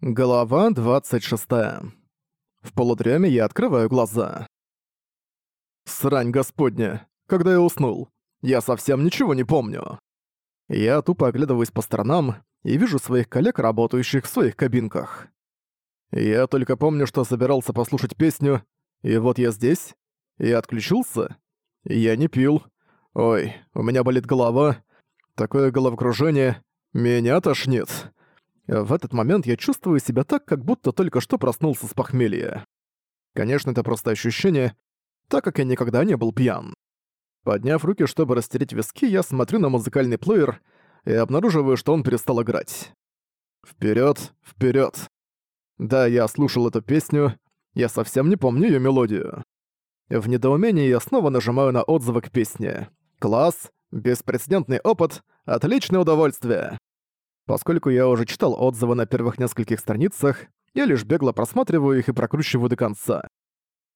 Глава 26. В полудреме я открываю глаза. Срань господня, когда я уснул, я совсем ничего не помню. Я тупо оглядываюсь по сторонам и вижу своих коллег, работающих в своих кабинках. Я только помню, что собирался послушать песню, и вот я здесь, и отключился. Я не пил. Ой, у меня болит голова. Такое головокружение. Меня тошнит. В этот момент я чувствую себя так, как будто только что проснулся с похмелья. Конечно, это просто ощущение, так как я никогда не был пьян. Подняв руки, чтобы растереть виски, я смотрю на музыкальный плеер и обнаруживаю, что он перестал играть. Вперед, вперед. Да, я слушал эту песню, я совсем не помню ее мелодию. В недоумении я снова нажимаю на отзывы к песне. Класс, беспрецедентный опыт, отличное удовольствие. Поскольку я уже читал отзывы на первых нескольких страницах, я лишь бегло просматриваю их и прокручиваю до конца.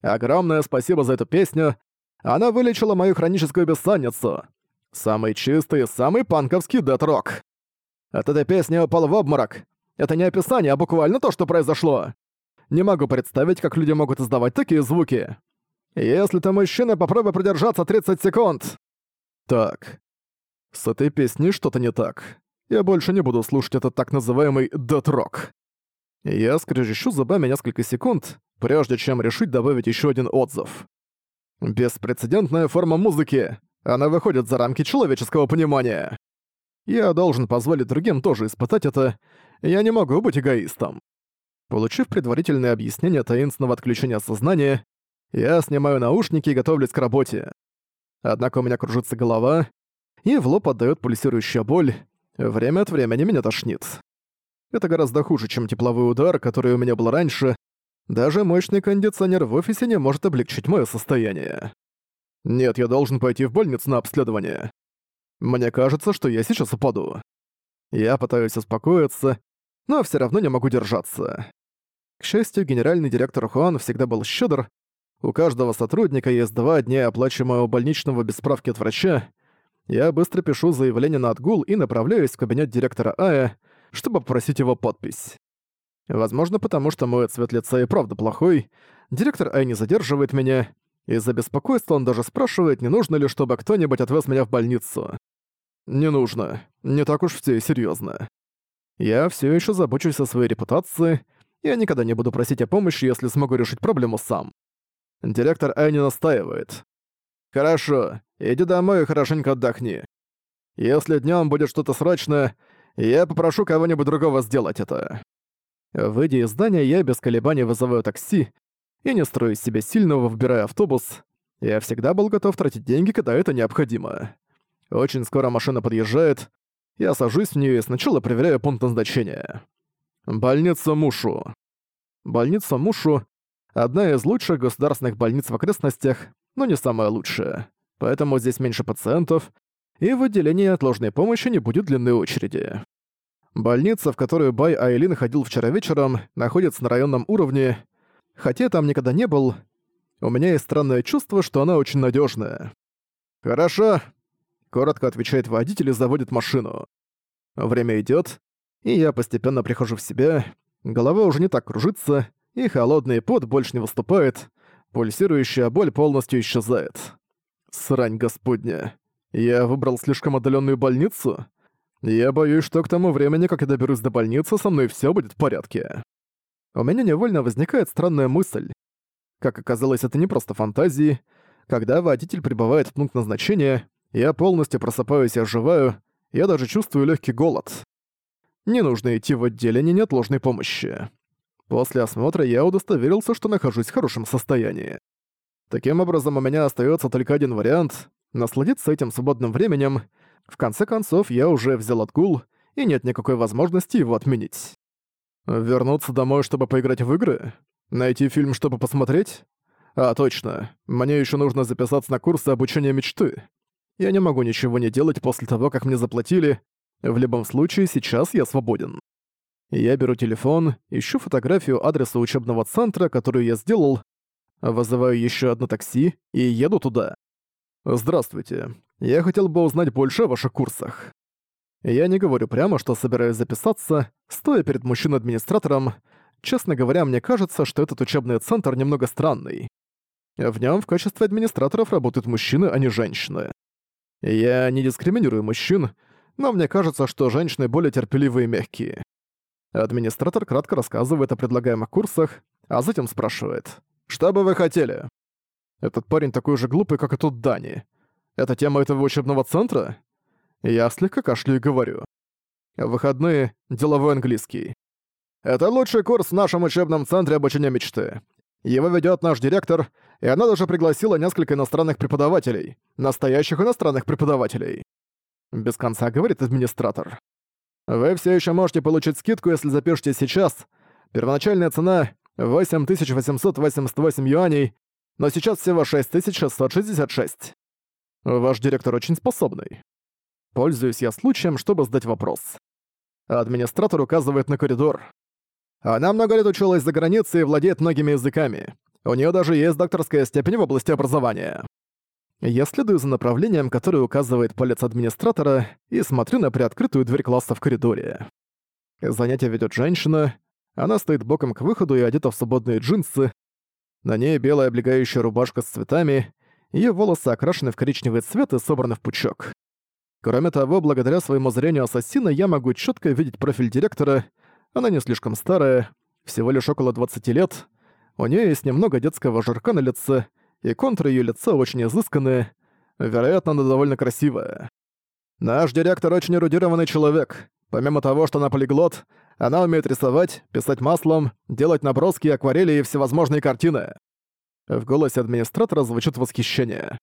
Огромное спасибо за эту песню. Она вылечила мою хроническую бессонницу. Самый чистый, самый панковский дэт-рок. От этой песни я упал в обморок. Это не описание, а буквально то, что произошло. Не могу представить, как люди могут издавать такие звуки. Если ты мужчина, попробуй продержаться 30 секунд. Так. С этой песней что-то не так я больше не буду слушать этот так называемый «детрок». Я скрежещу зубами несколько секунд, прежде чем решить добавить еще один отзыв. Беспрецедентная форма музыки. Она выходит за рамки человеческого понимания. Я должен позволить другим тоже испытать это. Я не могу быть эгоистом. Получив предварительное объяснение таинственного отключения сознания, я снимаю наушники и готовлюсь к работе. Однако у меня кружится голова, и в лоб отдаёт пульсирующая боль, Время от времени меня тошнит. Это гораздо хуже, чем тепловой удар, который у меня был раньше. Даже мощный кондиционер в офисе не может облегчить мое состояние. Нет, я должен пойти в больницу на обследование. Мне кажется, что я сейчас упаду. Я пытаюсь успокоиться, но все равно не могу держаться. К счастью, генеральный директор Хуан всегда был щедр. У каждого сотрудника есть два дня оплачиваемого больничного без справки от врача, я быстро пишу заявление на отгул и направляюсь в кабинет директора Ая, чтобы попросить его подпись. Возможно, потому что мой цвет лица и правда плохой, директор Ай не задерживает меня, из-за беспокойства он даже спрашивает, не нужно ли, чтобы кто-нибудь отвез меня в больницу. Не нужно. Не так уж все серьезно. Я все еще забочусь о своей репутации, я никогда не буду просить о помощи, если смогу решить проблему сам. Директор Ай не настаивает. «Хорошо, иди домой и хорошенько отдохни. Если днём будет что-то срочное, я попрошу кого-нибудь другого сделать это». Выйдя из здания, я без колебаний вызываю такси и не строю из себя сильного, вбирая автобус. Я всегда был готов тратить деньги, когда это необходимо. Очень скоро машина подъезжает. Я сажусь в неё и сначала проверяю пункт назначения. Больница Мушу. Больница Мушу — одна из лучших государственных больниц в окрестностях, но не самое лучшее. Поэтому здесь меньше пациентов, и в отделении отложенной помощи не будет длинной очереди. Больница, в которую Бай Айлин ходил вчера вечером, находится на районном уровне. Хотя там никогда не был, у меня есть странное чувство, что она очень надежная. «Хорошо», — коротко отвечает водитель и заводит машину. Время идет, и я постепенно прихожу в себя, голова уже не так кружится, и холодный пот больше не выступает, Пульсирующая боль полностью исчезает. Срань господня. Я выбрал слишком отдаленную больницу? Я боюсь, что к тому времени, как я доберусь до больницы, со мной все будет в порядке. У меня невольно возникает странная мысль. Как оказалось, это не просто фантазии. Когда водитель прибывает в пункт назначения, я полностью просыпаюсь и оживаю, я даже чувствую легкий голод. Не нужно идти в отделение неотложной помощи. После осмотра я удостоверился, что нахожусь в хорошем состоянии. Таким образом, у меня остается только один вариант — насладиться этим свободным временем. В конце концов, я уже взял отгул, и нет никакой возможности его отменить. Вернуться домой, чтобы поиграть в игры? Найти фильм, чтобы посмотреть? А, точно. Мне еще нужно записаться на курсы обучения мечты. Я не могу ничего не делать после того, как мне заплатили. В любом случае, сейчас я свободен. Я беру телефон, ищу фотографию адреса учебного центра, которую я сделал, вызываю еще одно такси и еду туда. Здравствуйте. Я хотел бы узнать больше о ваших курсах. Я не говорю прямо, что собираюсь записаться, стоя перед мужчиной-администратором. Честно говоря, мне кажется, что этот учебный центр немного странный. В нем в качестве администраторов работают мужчины, а не женщины. Я не дискриминирую мужчин, но мне кажется, что женщины более терпеливые и мягкие. Администратор кратко рассказывает о предлагаемых курсах, а затем спрашивает, «Что бы вы хотели?» Этот парень такой же глупый, как и тот Дани. Это тема этого учебного центра? Я слегка кашляю и говорю. В выходные — деловой английский. Это лучший курс в нашем учебном центре обучения мечты. Его ведет наш директор, и она даже пригласила несколько иностранных преподавателей. Настоящих иностранных преподавателей. Без конца говорит администратор. Вы все еще можете получить скидку, если запишете сейчас. Первоначальная цена — 8888 юаней, но сейчас всего 6666. Ваш директор очень способный. Пользуюсь я случаем, чтобы задать вопрос. Администратор указывает на коридор. Она много лет училась за границей и владеет многими языками. У нее даже есть докторская степень в области образования. Я следую за направлением, которое указывает палец администратора, и смотрю на приоткрытую дверь класса в коридоре. Занятие ведет женщина. Она стоит боком к выходу и одета в свободные джинсы. На ней белая облегающая рубашка с цветами, ее волосы окрашены в коричневый цвет и собраны в пучок. Кроме того, благодаря своему зрению ассасина я могу четко видеть профиль директора. Она не слишком старая, всего лишь около 20 лет, у нее есть немного детского жирка на лице, и контуры ее лица очень изысканные. Вероятно, она довольно красивая. Наш директор очень эрудированный человек. Помимо того, что она полиглот, она умеет рисовать, писать маслом, делать наброски, акварели и всевозможные картины. В голосе администратора звучит восхищение.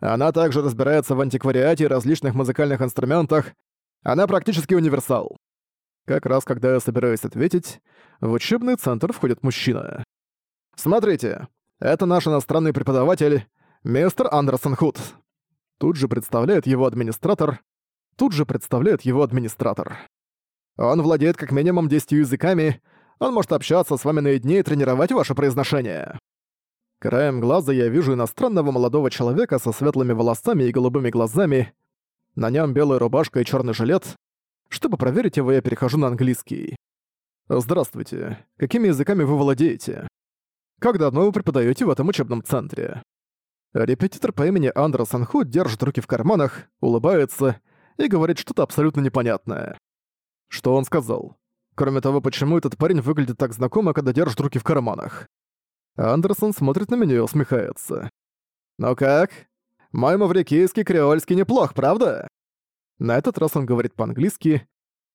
Она также разбирается в антиквариате и различных музыкальных инструментах. Она практически универсал. Как раз когда я собираюсь ответить, в учебный центр входит мужчина. «Смотрите, это наш иностранный преподаватель, мистер Андерсон Худ». Тут же представляет его администратор. Тут же представляет его администратор. Он владеет как минимум 10 языками, он может общаться с вами наедине и тренировать ваше произношение. Краем глаза я вижу иностранного молодого человека со светлыми волосами и голубыми глазами. На нем белая рубашка и черный жилет. Чтобы проверить его, я перехожу на английский. «Здравствуйте. Какими языками вы владеете?» Как давно вы преподаете в этом учебном центре?» Репетитор по имени Андерсон Ху держит руки в карманах, улыбается и говорит что-то абсолютно непонятное. Что он сказал? Кроме того, почему этот парень выглядит так знакомо, когда держит руки в карманах? Андерсон смотрит на меня и усмехается. «Ну как? Мой маврикийский креольский неплох, правда?» На этот раз он говорит по-английски,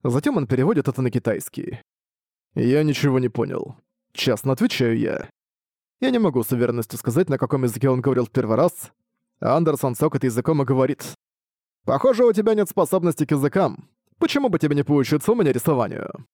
затем он переводит это на китайский. Я ничего не понял. Честно отвечаю я. Я не могу с уверенностью сказать, на каком языке он говорил в первый раз. Андерсон цокает языком и говорит. «Похоже, у тебя нет способности к языкам. Почему бы тебе не поучиться у меня рисованию?»